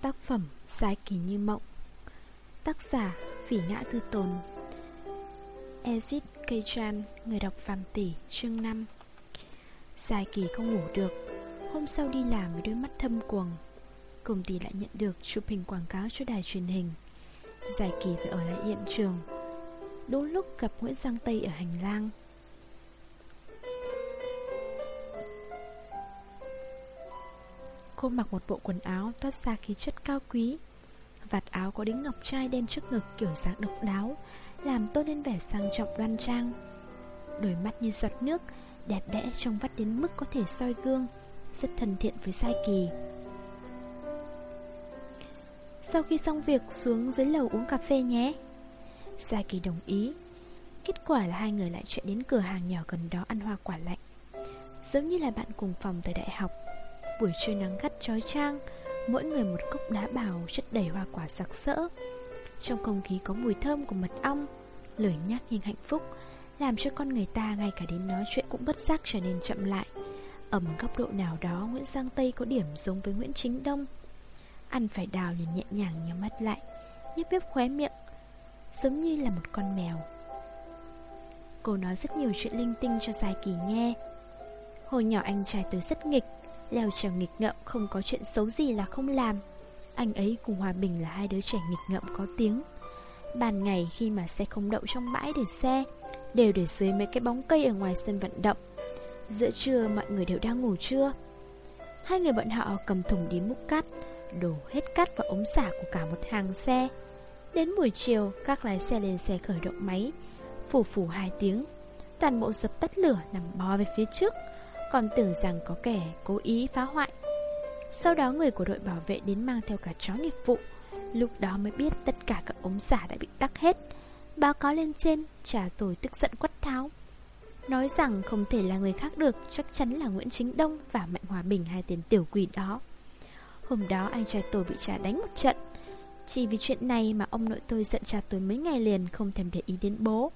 Tác phẩm Sai kỳ như mộng. Tác giả Phỉ ngã tư tồn. Ezit Kechan Người đọc Phạm Tỷ, Chương 5 Sai kỳ không ngủ được, Hôm sau đi làm với đôi mắt thâm quầng Công ty lại nhận được chụp hình quảng cáo cho đài truyền hình. Giải kỳ phải ở lại hiện trường. Đúng lúc gặp Nguyễn Giang Tây ở hành lang Cô mặc một bộ quần áo toát ra khí chất cao quý. Vạt áo có đính ngọc trai đen trước ngực kiểu dáng độc đáo, Làm tôn lên vẻ sang trọng đoan trang. Đôi mắt như giọt nước, Đẹp đẽ trong vắt đến mức có thể soi gương, Rất thân thiện với Sai Kỳ. Sau khi xong việc, xuống dưới lầu uống cà phê nhé. Sai Kỳ đồng ý. Kết quả là hai người lại chạy đến cửa hàng nhỏ gần đó ăn hoa quả lạnh. Giống như là bạn cùng phòng tại đại học. Buổi trưa nắng gắt trói trang Mỗi người một cốc đá bào chất đầy hoa quả sặc sỡ. Trong không khí có mùi thơm của mật ong, Lời nhắc nhưng hạnh phúc, Làm cho con người ta ngay cả đến nói chuyện cũng bất giác trở nên chậm lại. Ở một góc độ nào đó, Nguyễn Giang Tây có điểm giống với Nguyễn Chính Đông. Ăn phải đào liền nhẹ nhàng nhắm mắt lại, nhấp nhấp khóe miệng, Giống như là một con mèo. Cô nói rất nhiều chuyện linh tinh cho Dài Kỳ nghe. Hồi nhỏ anh trai tôi rất nghịch Leo trèo nghịch ngợm, không có chuyện xấu gì là không làm. Anh ấy cùng Hòa Bình là hai đứa trẻ nghịch ngợm có tiếng. Ban ngày khi mà xe không đậu trong bãi để xe, Đều để dưới mấy cái bóng cây ở ngoài sân vận động. Giữa trưa mọi người đều đang ngủ trưa. Hai người bọn họ cầm thùng đi múc cát, Đổ hết cát vào ống xả của cả một hàng xe. Đến buổi chiều, Các lái xe lên xe khởi động máy Phủ phủ hai tiếng. Toàn bộ dập tắt lửa nằm bò về phía trước còn tưởng rằng có kẻ cố ý phá hoại. Sau đó người của đội bảo vệ đến mang theo cả chó nghiệp vụ, lúc đó mới biết tất cả các ống xả đã bị tắc hết. Báo cáo lên trên, trả tôi tức giận quất tháo. Nói rằng không thể là người khác được, chắc chắn là Nguyễn Chính Đông và Mạnh Hòa Bình hai tên tiểu quỷ đó. Hôm đó anh trai tôi bị trả đánh một trận. Chỉ vì chuyện này mà ông nội tôi giận cha tôi mấy ngày liền không thèm để ý đến bố.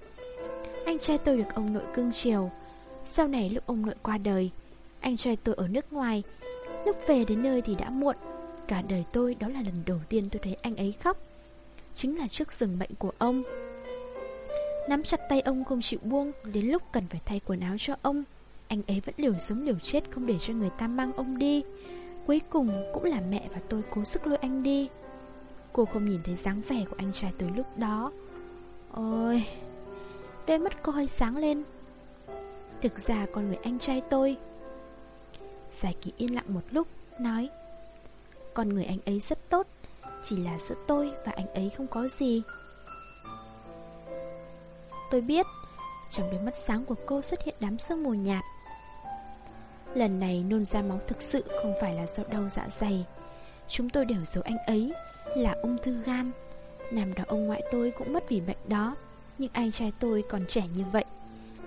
Anh trai tôi được ông nội cưng chiều, sau này lúc ông nội qua đời, Anh trai tôi ở nước ngoài, Lúc về đến nơi thì đã muộn. Cả đời tôi đó là lần đầu tiên tôi thấy anh ấy khóc. Chính là trước rừng bệnh của ông. Nắm chặt tay ông không chịu buông, Đến lúc cần phải thay quần áo cho ông, Anh ấy vẫn liều sống liều chết Không để cho người ta mang ông đi. Cuối cùng cũng là mẹ và tôi cố sức lôi anh đi. Cô không nhìn thấy dáng vẻ của anh trai tôi lúc đó. Ôi, Đôi mắt cô hơi sáng lên. Thực ra con người anh trai tôi. Giải kỳ yên lặng một lúc, Nói, Con người anh ấy rất tốt, Chỉ là giữa tôi và anh ấy không có gì. Tôi biết, Trong đôi mắt sáng của cô xuất hiện đám sương mù nhạt. Lần này nôn ra máu thực sự không phải là do đau dạ dày. Chúng tôi đều giấu anh ấy Là ung thư gan. Năm đó ông ngoại tôi cũng mất vì bệnh đó, Nhưng anh trai tôi còn trẻ như vậy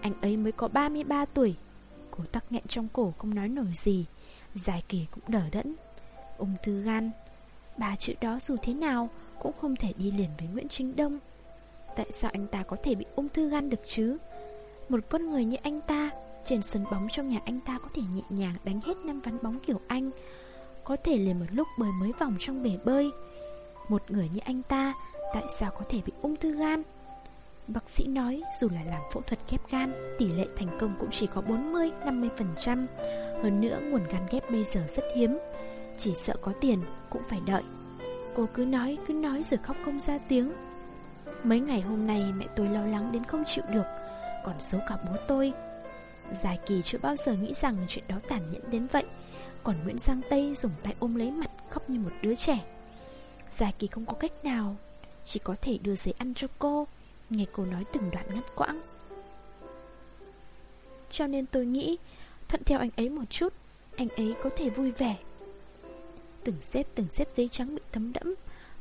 anh ấy mới có 33 tuổi. Cổ tắc nghẹn trong cổ, không nói nổi gì. Dài kỳ cũng đỡ đẫn. Ung thư gan. Ba chữ đó dù thế nào Cũng không thể đi liền với Nguyễn trinh Đông. Tại sao anh ta có thể bị ung thư gan được chứ? Một con người như anh ta, Trên sân bóng trong nhà anh ta Có thể nhẹ nhàng đánh hết năm ván bóng kiểu anh. Có thể liền một lúc bơi mấy vòng trong bể bơi. Một người như anh ta, Tại sao có thể bị ung thư gan? Bác sĩ nói dù là làm phẫu thuật ghép gan, tỷ lệ thành công cũng chỉ có 40-50%. Hơn nữa nguồn gan ghép bây giờ rất hiếm, chỉ sợ có tiền cũng phải đợi. Cô cứ nói, cứ nói rồi khóc không ra tiếng. Mấy ngày hôm nay mẹ tôi lo lắng đến không chịu được, còn xấu cả bố tôi. Dài kỳ chưa bao giờ nghĩ rằng chuyện đó tàn nhẫn đến vậy, còn Nguyễn Giang Tây dùng tay ôm lấy mặt khóc như một đứa trẻ. Dài kỳ không có cách nào, chỉ có thể đưa giấy ăn cho cô Nghe cô nói từng đoạn ngắt quãng. Cho nên tôi nghĩ, Thuận theo anh ấy một chút, Anh ấy có thể vui vẻ. Từng xếp từng xếp giấy trắng bị thấm đẫm,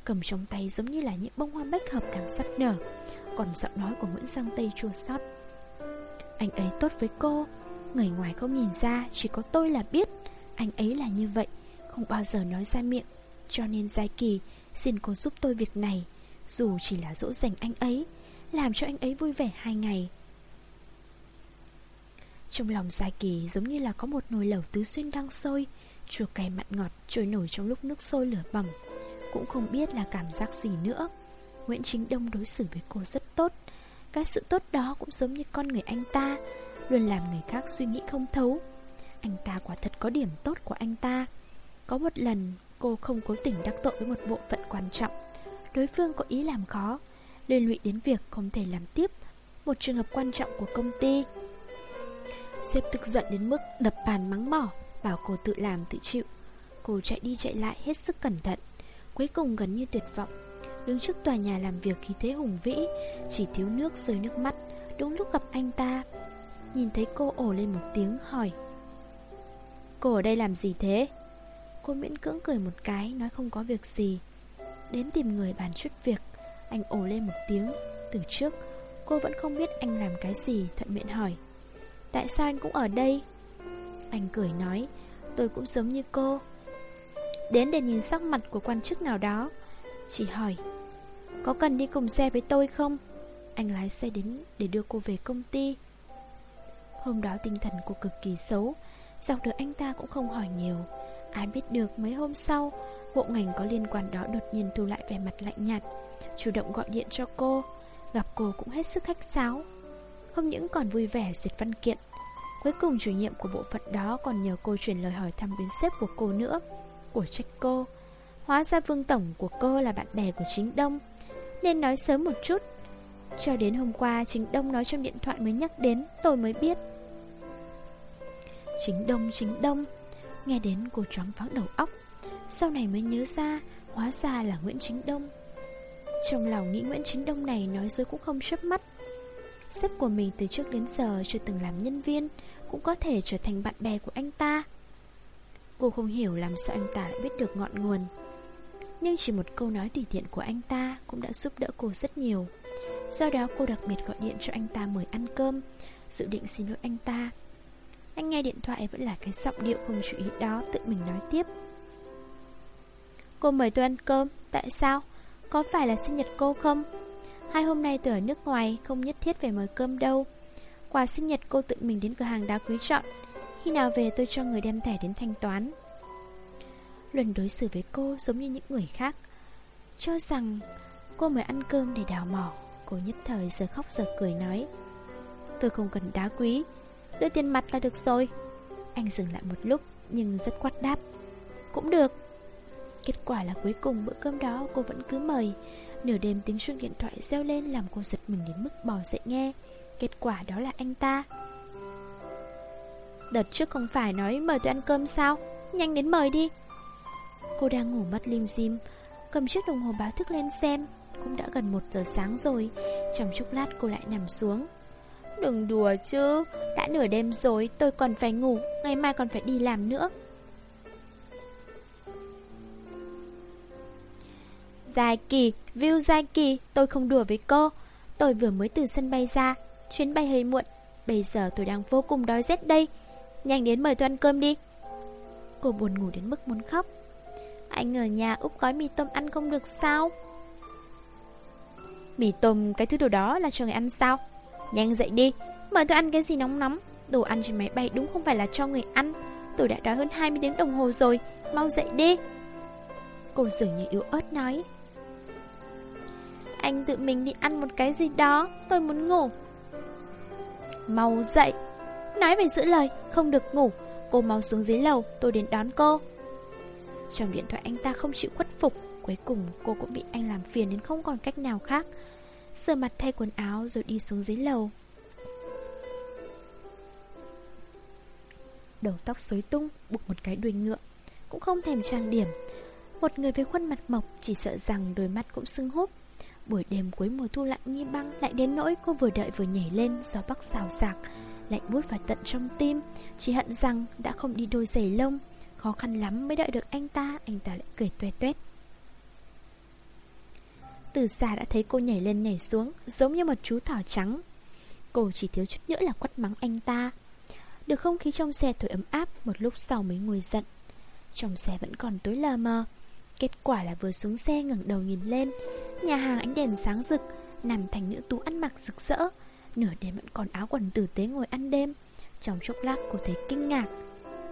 Cầm trong tay giống như là những bông hoa bách hợp đang sắp nở, Còn giọng nói của Nguyễn sang Tây chua xót. Anh ấy tốt với cô, Người ngoài không nhìn ra, Chỉ có tôi là biết. Anh ấy là như vậy, Không bao giờ nói ra miệng. Cho nên Giai Kỳ, Xin cô giúp tôi việc này, Dù chỉ là dỗ dành anh ấy làm cho anh ấy vui vẻ hai ngày. Trong lòng Gia Kỳ giống như là có một nồi lẩu tứ xuyên đang sôi, chua cay mặn ngọt trôi nổi trong lúc nước sôi lửa bỏng. cũng không biết là cảm giác gì nữa. Nguyễn Chính Đông đối xử với cô rất tốt. Cái sự tốt đó cũng giống như con người anh ta Luôn làm người khác suy nghĩ không thấu. Anh ta quả thật có điểm tốt của anh ta. Có một lần cô không cố tình đắc tội với một bộ phận quan trọng. Đối phương có ý làm khó Liên lụy đến việc không thể làm tiếp Một trường hợp quan trọng của công ty. Sếp tức giận đến mức đập bàn mắng mỏ, Bảo cô tự làm tự chịu. Cô chạy đi chạy lại hết sức cẩn thận, Cuối cùng gần như tuyệt vọng. Đứng trước tòa nhà làm việc khí thế hùng vĩ, Chỉ thiếu nước rơi nước mắt, Đúng lúc gặp anh ta. Nhìn thấy cô ổ lên một tiếng, hỏi, Cô ở đây làm gì thế? Cô miễn cưỡng cười một cái, Nói không có việc gì. Đến tìm người bàn chút việc anh ồ lên một tiếng. Từ trước, cô vẫn không biết anh làm cái gì, Thuận miệng hỏi. Tại sao anh cũng ở đây? Anh cười nói. Tôi cũng giống như cô. Đến để nhìn sắc mặt của quan chức nào đó. Chỉ hỏi. Có cần đi cùng xe với tôi không? Anh lái xe đến để đưa cô về công ty. Hôm đó tinh thần cô cực kỳ xấu. Dọc được anh ta cũng không hỏi nhiều. Ai biết được mấy hôm sau, Bộ ngành có liên quan đó đột nhiên thu lại vẻ mặt lạnh nhạt. Chủ động gọi điện cho cô. Gặp cô cũng hết sức khách sáo. Không những còn vui vẻ duyệt văn kiện Cuối cùng chủ nhiệm của bộ phận đó còn nhờ cô chuyển lời hỏi thăm đến sếp của cô nữa Của trách cô. Hóa ra vương tổng của cô là bạn bè của chính Đông Nên nói sớm một chút. Cho đến hôm qua chính Đông nói trong điện thoại mới nhắc đến Tôi mới biết. Chính Đông, chính Đông Nghe đến cô choáng vắng đầu óc Sau này mới nhớ ra Hóa ra là Nguyễn Chính Đông. Trong lòng nghĩ Nguyễn Chính Đông này nói dối cũng không chớp mắt. Sếp của mình từ trước đến giờ chưa từng làm nhân viên, Cũng có thể trở thành bạn bè của anh ta. Cô không hiểu làm sao anh ta lại biết được ngọn nguồn. Nhưng chỉ một câu nói tùy tiện của anh ta Cũng đã giúp đỡ cô rất nhiều. Do đó cô đặc biệt gọi điện cho anh ta mời ăn cơm, Dự định xin lỗi anh ta. Anh nghe điện thoại vẫn là cái giọng điệu không chú ý đó Tự mình nói tiếp. Cô mời tôi ăn cơm, Tại sao? Có phải là sinh nhật cô không? Hai hôm nay tôi ở nước ngoài, Không nhất thiết phải mời cơm đâu. Quà sinh nhật cô tự mình đến cửa hàng đá quý chọn. Khi nào về tôi cho người đem thẻ đến thanh toán. Luân đối xử với cô giống như những người khác. Cho rằng cô mới ăn cơm để đào mỏ, Cô nhất thời giờ khóc giờ cười nói. Tôi không cần đá quý, Đưa tiền mặt là được rồi. Anh dừng lại một lúc, nhưng rất quát đáp. Cũng được. Kết quả là cuối cùng bữa cơm đó cô vẫn cứ mời. Nửa đêm tiếng chuông điện thoại reo lên làm cô giật mình đến mức bỏ dậy nghe. Kết quả đó là anh ta. Đợt trước không phải nói mời tôi ăn cơm sao? Nhanh đến mời đi. Cô đang ngủ mất lim dim. Cầm chiếc đồng hồ báo thức lên xem. Cũng đã gần một giờ sáng rồi. Trong chốc lát cô lại nằm xuống. Đừng đùa chứ. Đã nửa đêm rồi, tôi còn phải ngủ. Ngày mai còn phải đi làm nữa. Dài kỳ, view dài kỳ Tôi không đùa với cô. Tôi vừa mới từ sân bay ra Chuyến bay hơi muộn. Bây giờ tôi đang vô cùng đói rét đây. Nhanh đến mời tôi ăn cơm đi. Cô buồn ngủ đến mức muốn khóc. Anh ở nhà úp gói mì tôm ăn không được sao? Mì tôm cái thứ đồ đó là cho người ăn sao? Nhanh dậy đi Mời tôi ăn cái gì nóng nóng. Đồ ăn trên máy bay đúng không phải là cho người ăn. Tôi đã đói hơn 20 tiếng đồng hồ rồi Mau dậy đi. Cô dường như yếu ớt nói. Anh tự mình đi ăn một cái gì đó Tôi muốn ngủ. Mau dậy. Nói về giữ lời, không được ngủ. Cô mau xuống dưới lầu, tôi đến đón cô. Trong điện thoại anh ta không chịu khuất phục Cuối cùng cô cũng bị anh làm phiền đến không còn cách nào khác. Sửa mặt thay quần áo rồi đi xuống dưới lầu. Đầu tóc xối tung, buộc một cái đuôi ngựa Cũng không thèm trang điểm. Một người với khuôn mặt mộc chỉ sợ rằng đôi mắt cũng sưng húp. Buổi đêm cuối mùa thu lạnh như băng, Lại đến nỗi cô vừa đợi vừa nhảy lên Gió bắc xào xạc Lạnh buốt vào tận trong tim. Chỉ hận rằng đã không đi đôi giày lông, Khó khăn lắm mới đợi được anh ta Anh ta lại cười tuét tuét. Từ xa đã thấy cô nhảy lên nhảy xuống, Giống như một chú thỏ trắng. Cô chỉ thiếu chút nữa là quất mắng anh ta. Được không khí trong xe thổi ấm áp, Một lúc sau mới ngồi giận. Trong xe vẫn còn tối lờ mờ. Kết quả là vừa xuống xe ngẩng đầu nhìn lên Nhà hàng ánh đèn sáng rực, Nằm thành nữ tú ăn mặc rực rỡ. Nửa đêm vẫn còn áo quần tử tế ngồi ăn đêm. Trong chốc lát, cô thấy kinh ngạc.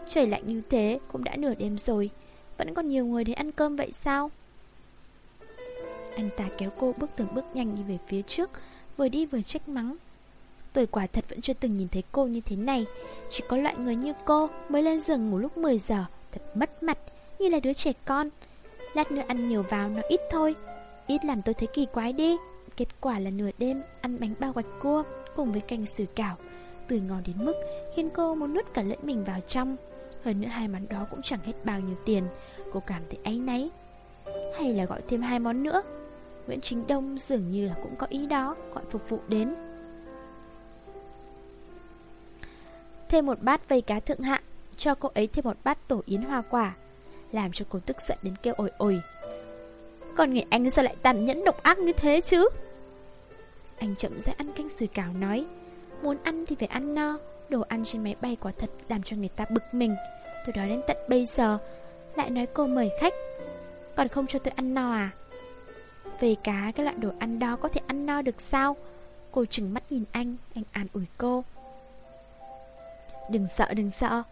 Trời lạnh như thế, cũng đã nửa đêm rồi. Vẫn còn nhiều người đến ăn cơm vậy sao? Anh ta kéo cô bước từng bước nhanh đi về phía trước, Vừa đi vừa trách mắng. Tôi quả thật vẫn chưa từng nhìn thấy cô như thế này. Chỉ có loại người như cô Mới lên giường ngủ lúc 10 giờ, Thật mất mặt, Như là đứa trẻ con. Lát nữa ăn nhiều vào, nó ít thôi. Ít làm tôi thấy kỳ quái đi. Kết quả là nửa đêm, ăn bánh bao gạch cua Cùng với canh sủi cảo. Từ ngon đến mức khiến cô muốn nuốt cả lẫn mình vào trong. Hơn nữa hai món đó cũng chẳng hết bao nhiêu tiền. Cô cảm thấy áy náy. Hay là gọi thêm hai món nữa. Nguyễn Chính Đông dường như là cũng có ý đó, Gọi phục vụ đến. Thêm một bát vây cá thượng hạng Cho cô ấy thêm một bát tổ yến hoa quả, Làm cho cô tức giận đến kêu ồi ồi. Còn người anh sao lại tàn nhẫn độc ác như thế chứ? Anh chậm rãi ăn canh sủi cảo nói, Muốn ăn thì phải ăn no, Đồ ăn trên máy bay quả thật làm cho người ta bực mình. Tôi đó đến tận bây giờ, Lại nói cô mời khách. Còn không cho tôi ăn no à? Về cá cái loại đồ ăn đó có thể ăn no được sao? Cô chừng mắt nhìn anh Anh an ủi cô. Đừng sợ đừng sợ.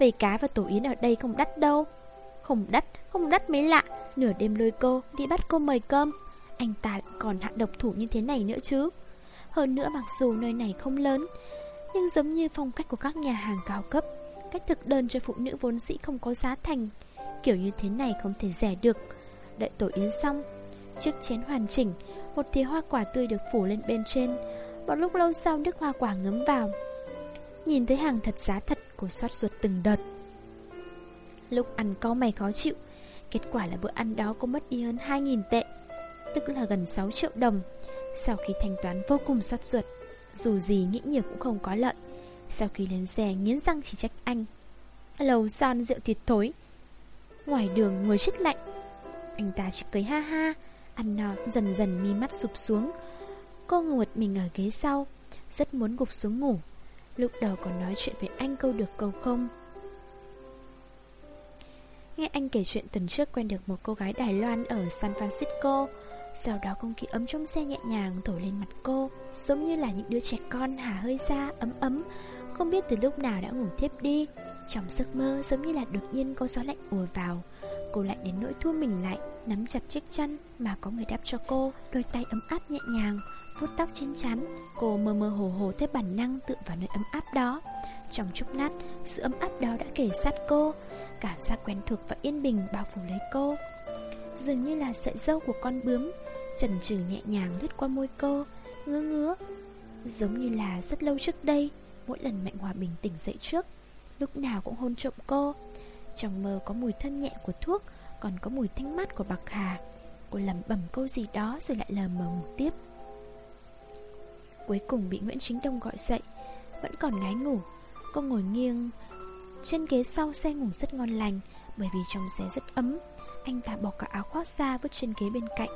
Về cá và tổ yến ở đây không đắt đâu. Không đắt Không đắt mới lạ. Nửa đêm lôi cô đi bắt cô mời cơm. Anh ta còn hạ độc thủ như thế này nữa chứ? Hơn nữa mặc dù nơi này không lớn, Nhưng giống như phong cách của các nhà hàng cao cấp, Cách thực đơn cho phụ nữ vốn dĩ không có giá thành. Kiểu như thế này không thể rẻ được. Đợi tổ yến xong, Chiếc chén hoàn chỉnh, Một thìa hoa quả tươi được phủ lên bên trên. Một lúc lâu sau, nước hoa quả ngấm vào. Nhìn thấy hàng thật giá thật Cô xót ruột từng đợt. Lúc ăn có mày khó chịu Kết quả là bữa ăn đó cô mất đi hơn 2.000 tệ, Tức là gần 6 triệu đồng. Sau khi thanh toán vô cùng xót ruột, Dù gì nghĩ nhiều cũng không có lợi. Sau khi lên xe nghiến răng chỉ trách anh. Lầu son, rượu thịt thối. Ngoài đường ngồi chết lạnh. Anh ta chỉ cười ha ha, Ăn no, dần dần mi mắt sụp xuống. Cô ngồi một mình ở ghế sau, Rất muốn gục xuống ngủ. Lúc đầu còn nói chuyện với anh câu được câu không. Nghe anh kể chuyện tuần trước quen được một cô gái Đài Loan ở San Francisco. Sau đó không khí ấm trong xe nhẹ nhàng thổi lên mặt cô, Giống như là những đứa trẻ con hả hơi ra ấm ấm. Không biết từ lúc nào đã ngủ thiếp đi. Trong giấc mơ, giống như là đột nhiên có gió lạnh ùa vào. Cô lạnh đến nỗi thua mình lại, Nắm chặt chiếc chăn mà có người đáp cho cô, Đôi tay ấm áp nhẹ nhàng vuốt tóc trên chắn, Cô mơ mơ hồ hồ theo bản năng tựa vào nơi ấm áp đó. Trong chốc lát, sự ấm áp đó đã kể sát cô Cảm giác quen thuộc và yên bình bao phủ lấy cô. Dường như là sợi dâu của con bướm Trần trừ nhẹ nhàng lướt qua môi cô Ngứa ngứa Giống như là rất lâu trước đây Mỗi lần Mạnh Hòa bình tỉnh dậy trước Lúc nào cũng hôn trộm cô. Trong mơ có mùi thân nhẹ của thuốc Còn có mùi thanh mát của bạc hà. Cô lẩm bẩm câu gì đó rồi lại lờ mờ ngủ tiếp. Cuối cùng bị Nguyễn Chính Đông gọi dậy, Vẫn còn ngái ngủ. Cô ngồi nghiêng Trên ghế sau xe ngủ rất ngon lành, Bởi vì trong xe rất ấm. Anh ta bỏ cả áo khoác ra, vứt trên ghế bên cạnh.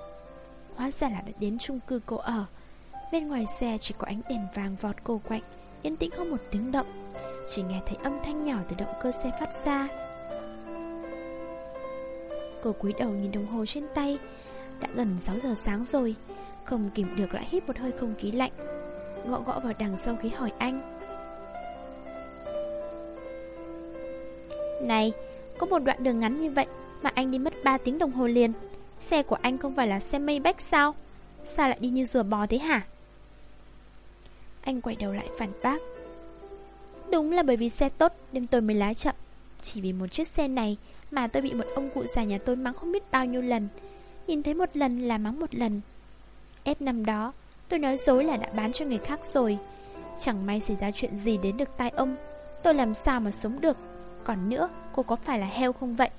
Hóa ra là đã đến chung cư cô ở. Bên ngoài xe chỉ có ánh đèn vàng vọt cô quạnh, Yên tĩnh không một tiếng động. Chỉ nghe thấy âm thanh nhỏ từ động cơ xe phát ra. Cô cúi đầu nhìn đồng hồ trên tay. Đã gần 6 giờ sáng rồi, Không kìm được lại hít một hơi không khí lạnh. Gõ gõ vào đằng sau ghế hỏi anh. Này Có một đoạn đường ngắn như vậy Mà anh đi mất 3 tiếng đồng hồ liền. Xe của anh không phải là xe Maybach sao? Sao lại đi như rùa bò thế hả? Anh quay đầu lại phản bác. Đúng là bởi vì xe tốt Nên tôi mới lái chậm. Chỉ vì một chiếc xe này Mà tôi bị một ông cụ già nhà tôi mắng không biết bao nhiêu lần. Nhìn thấy một lần là mắng một lần. F năm đó Tôi nói dối là đã bán cho người khác rồi. Chẳng may xảy ra chuyện gì đến được tai ông, Tôi làm sao mà sống được. Còn nữa, cô có phải là heo không vậy?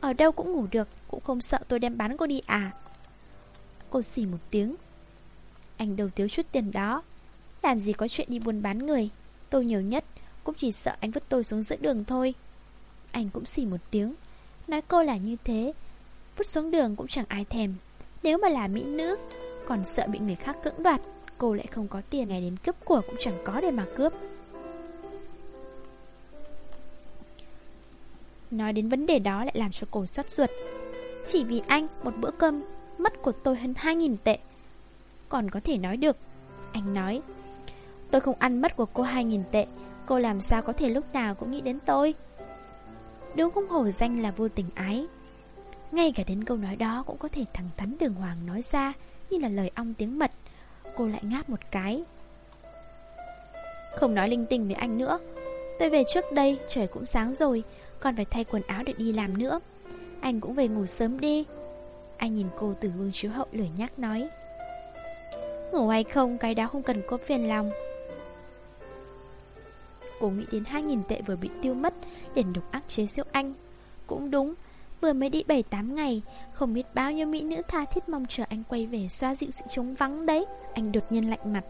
Ở đâu cũng ngủ được, Cũng không sợ tôi đem bán cô đi à? Cô xỉ một tiếng. Anh đầu thiếu chút tiền đó. Làm gì có chuyện đi buôn bán người. Tôi nhiều nhất Cũng chỉ sợ anh vứt tôi xuống giữa đường thôi. Anh cũng xỉ một tiếng. Nói cô là như thế, Vứt xuống đường cũng chẳng ai thèm. Nếu mà là mỹ nữ còn sợ bị người khác cưỡng đoạt, Cô lại không có tiền ngày đến cướp của cũng chẳng có để mà cướp. Nói đến vấn đề đó lại làm cho cô xót ruột. Chỉ vì anh, một bữa cơm, Mất của tôi hơn 2.000 tệ. Còn có thể nói được, Anh nói, Tôi không ăn mất của cô 2.000 tệ, Cô làm sao có thể lúc nào cũng nghĩ đến tôi? Đúng không hổ danh là vô tình ái. Ngay cả đến câu nói đó cũng có thể thẳng thắn đường hoàng nói ra như là lời ong tiếng mật. Cô lại ngáp một cái. Không nói linh tinh với anh nữa. Tôi về trước đây, trời cũng sáng rồi, Còn phải thay quần áo để đi làm nữa. Anh cũng về ngủ sớm đi. Anh nhìn cô từ gương chiếu hậu lười nhắc nói. Ngủ hay không, cái đó không cần cô phiền lòng. Cô nghĩ đến 2.000 tệ vừa bị tiêu mất, Để độc ác chế siêu anh. Cũng đúng Vừa mới đi 7-8 ngày, Không biết bao nhiêu mỹ nữ tha thiết mong chờ anh quay về Xoa dịu sự trống vắng đấy. Anh đột nhiên lạnh mặt.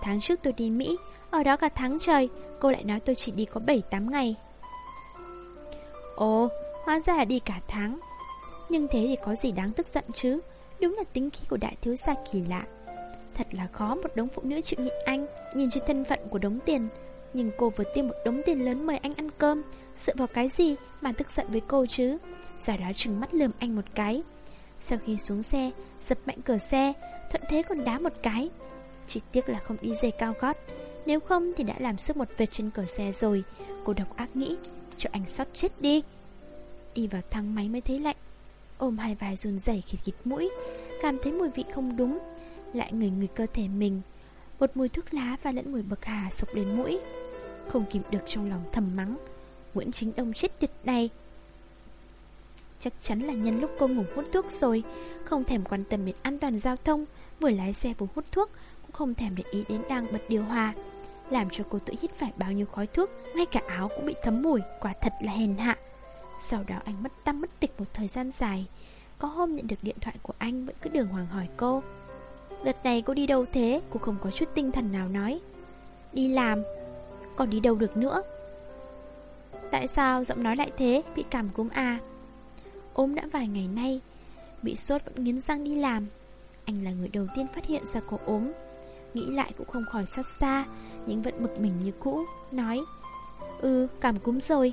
Tháng trước tôi đi Mỹ, Ở đó cả tháng trời, Cô lại nói tôi chỉ đi có 7-8 ngày. Ồ, Hóa ra là đi cả tháng. Nhưng thế thì có gì đáng tức giận chứ? Đúng là tính khí của đại thiếu gia kỳ lạ. Thật là khó một đống phụ nữ chịu nhịn anh, Nhìn trên thân phận của đống tiền. Nhưng cô vừa tiêu một đống tiền lớn mời anh ăn cơm Dựa vào cái gì mà tức giận với cô chứ? Giả đó trừng mắt lườm anh một cái. Sau khi xuống xe Dập mạnh cửa xe, Thuận thế còn đá một cái. Chỉ tiếc là không đi giày cao gót. Nếu không thì đã làm sức một vệt trên cửa xe rồi. Cô độc ác nghĩ, Cho anh sót chết đi. Đi vào thang máy mới thấy lạnh. Ôm hai vai run rẩy khịt khịt mũi, Cảm thấy mùi vị không đúng. Lại ngửi người cơ thể mình. Một mùi thuốc lá và lẫn mùi bậc hà sộc đến mũi. Không kìm được trong lòng thầm mắng. Nguyễn Chính Đông chết tiệt này. Chắc chắn là nhân lúc cô ngủ hút thuốc rồi, Không thèm quan tâm đến an toàn giao thông, Vừa lái xe vừa hút thuốc, Cũng không thèm để ý đến đang bật điều hòa. Làm cho cô tự hít phải bao nhiêu khói thuốc, Ngay cả áo cũng bị thấm mùi, Quả thật là hèn hạ. Sau đó anh mất tâm mất tịch một thời gian dài. Có hôm nhận được điện thoại của anh Vẫn cứ đường hoàng hỏi cô. Đợt này cô đi đâu thế? Cô không có chút tinh thần nào nói. Đi làm. Còn đi đâu được nữa? Tại sao giọng nói lại thế? Bị cảm cúm à? Ốm đã vài ngày nay, Bị sốt vẫn nghiến răng đi làm. Anh là người đầu tiên phát hiện ra cô ốm. Nghĩ lại cũng không khỏi xót xa Nhưng vẫn bực mình như cũ, Nói Ừ cảm cúm rồi.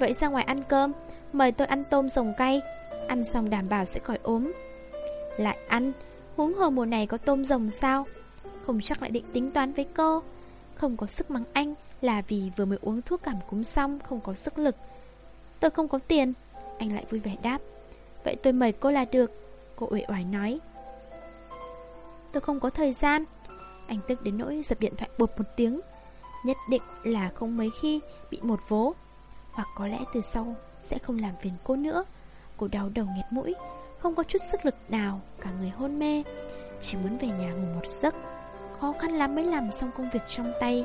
Vậy ra ngoài ăn cơm, Mời tôi ăn tôm rồng cay, Ăn xong đảm bảo sẽ khỏi ốm. Lại ăn? Huống hồ mùa này có tôm rồng sao? Không chắc lại định tính toán với cô. Không có sức mắng anh Là vì vừa mới uống thuốc cảm cúm xong Không có sức lực. Tôi không có tiền. Anh lại vui vẻ đáp. Vậy tôi mời cô là được, Cô uể oải nói. Tôi không có thời gian. Anh tức đến nỗi dập điện thoại bột một tiếng. Nhất định là không mấy khi bị một vố. Hoặc có lẽ từ sau sẽ không làm phiền cô nữa. Cô đau đầu nghẹt mũi, Không có chút sức lực nào, Cả người hôn mê. Chỉ muốn về nhà ngủ một giấc. Khó khăn lắm mới làm xong công việc trong tay.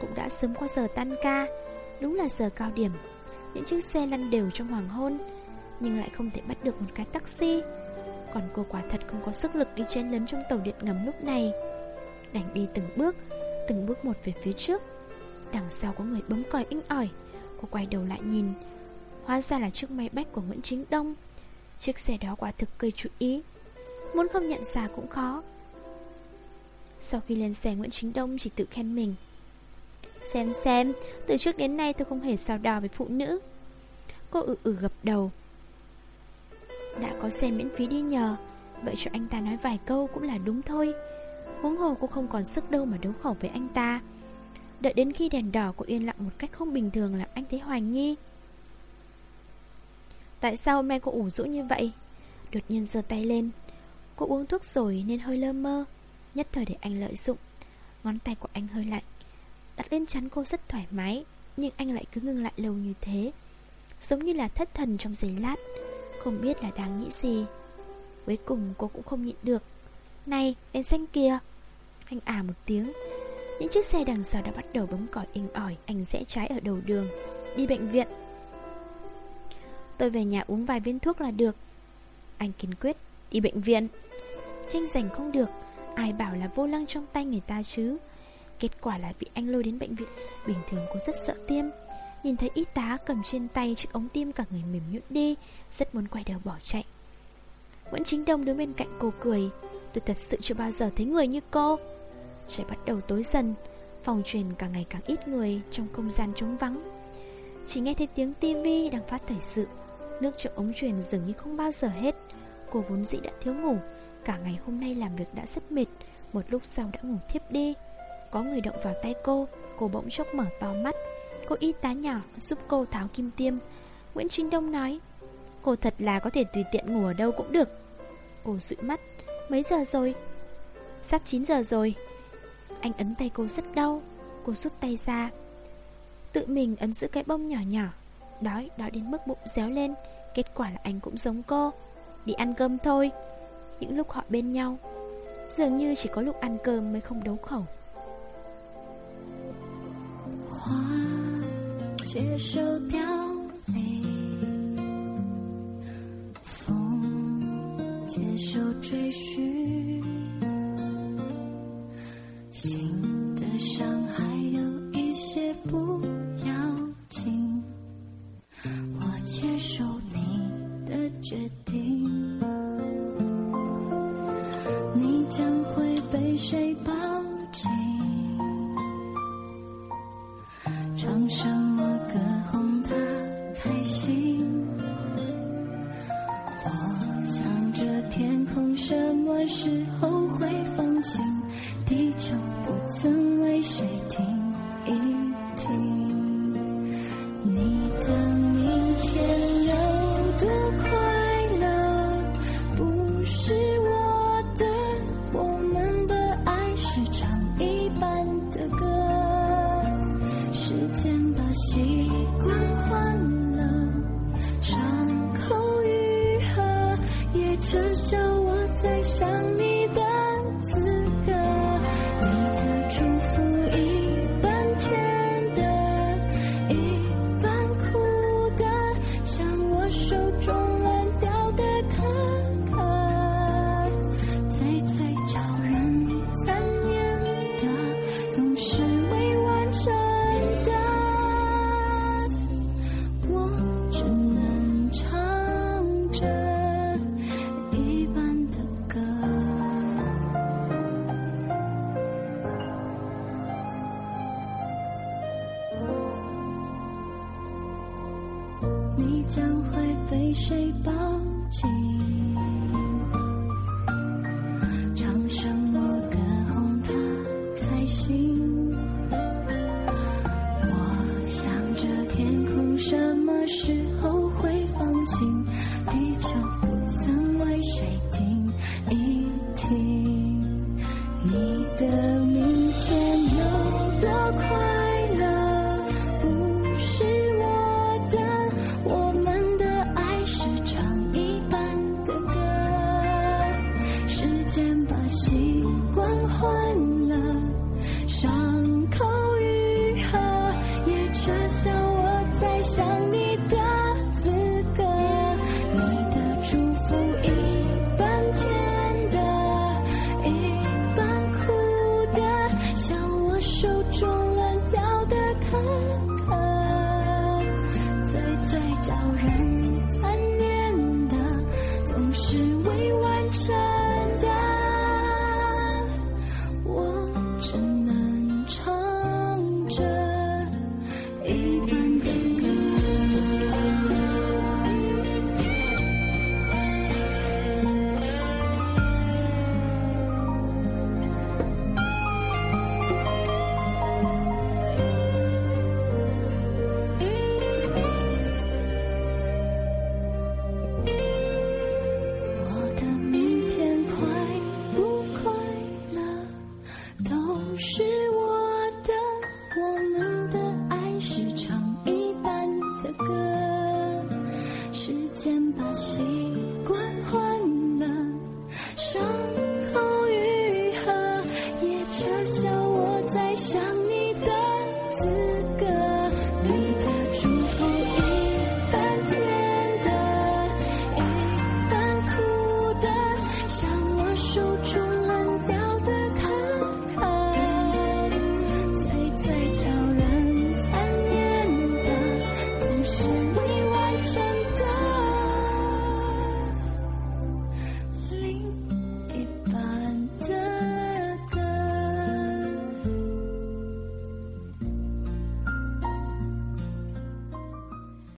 Cũng đã sớm qua giờ tan ca, Đúng là giờ cao điểm. Những chiếc xe lăn đều trong hoàng hôn, Nhưng lại không thể bắt được một cái taxi. Còn cô quả thật không có sức lực đi chen lấn trong tàu điện ngầm lúc này. Đành đi từng bước Từng bước một về phía trước. Đằng sau có người bấm còi inh ỏi. Cô quay đầu lại nhìn. Hóa ra là chiếc máy bách của Nguyễn Chính Đông. Chiếc xe đó quả thực gây chú ý. Muốn không nhận ra cũng khó. Sau khi lên xe, Nguyễn Chính Đông chỉ tự khen mình. Xem xem, Từ trước đến nay tôi không hề sao đò với phụ nữ. Cô ử ử gập đầu. Đã có xe miễn phí đi nhờ, Vậy cho anh ta nói vài câu cũng là đúng thôi. Huống hồ cô không còn sức đâu mà đấu khẩu với anh ta. Đợi đến khi đèn đỏ cô yên lặng một cách không bình thường làm anh thấy hoài nghi. Tại sao hôm nay cô ủ rũ như vậy? Đột nhiên giơ tay lên. Cô uống thuốc rồi nên hơi lơ mơ. Nhất thời để anh lợi dụng. Ngón tay của anh hơi lạnh. Đặt lên chắn cô rất thoải mái, Nhưng anh lại cứ ngưng lại lâu như thế. Giống như là thất thần trong giây lát. Không biết là đang nghĩ gì. Cuối cùng cô cũng không nhịn được. Này, đèn xanh kìa Anh à một tiếng. Những chiếc xe đằng sau đã bắt đầu bấm còi inh ỏi, Anh rẽ trái ở đầu đường. Đi bệnh viện. Tôi về nhà uống vài viên thuốc là được. Anh kiên quyết, Đi bệnh viện. Tranh giành không được. Ai bảo là vô lăng trong tay người ta chứ? Kết quả là bị anh lôi đến bệnh viện. Bình thường cô rất sợ tiêm. Nhìn thấy y tá cầm trên tay chiếc ống tiêm cả người mềm nhũn đi, Rất muốn quay đầu bỏ chạy. Nguyễn Chính Đông đứng bên cạnh cô cười. Tôi thật sự chưa bao giờ thấy người như cô. Trời bắt đầu tối dần, Phòng truyền càng ngày càng ít người, Trong không gian trống vắng. Chỉ nghe thấy tiếng tivi đang phát thời sự. Nước trong ống truyền dường như không bao giờ hết. Cô vốn dĩ đã thiếu ngủ Cả ngày hôm nay làm việc đã rất mệt Một lúc sau đã ngủ thiếp đi. Có người động vào tay cô Cô bỗng chốc mở to mắt. Cô y tá nhỏ giúp cô tháo kim tiêm. Nguyễn Trinh Đông nói Cô thật là có thể tùy tiện ngủ ở đâu cũng được. Cô dụi mắt Mấy giờ rồi? Sắp 9 giờ rồi. Anh ấn tay cô rất đau. Cô rút tay ra. Tự mình ấn giữ cái bông nhỏ nhỏ. Đói, đói đến mức bụng réo lên. Kết quả là anh cũng giống cô. Đi ăn cơm thôi Những lúc họ bên nhau Dường như chỉ có lúc ăn cơm mới không đấu khẩu 花接受凋零，风接受追寻， 心长生时候歌，时间把习惯换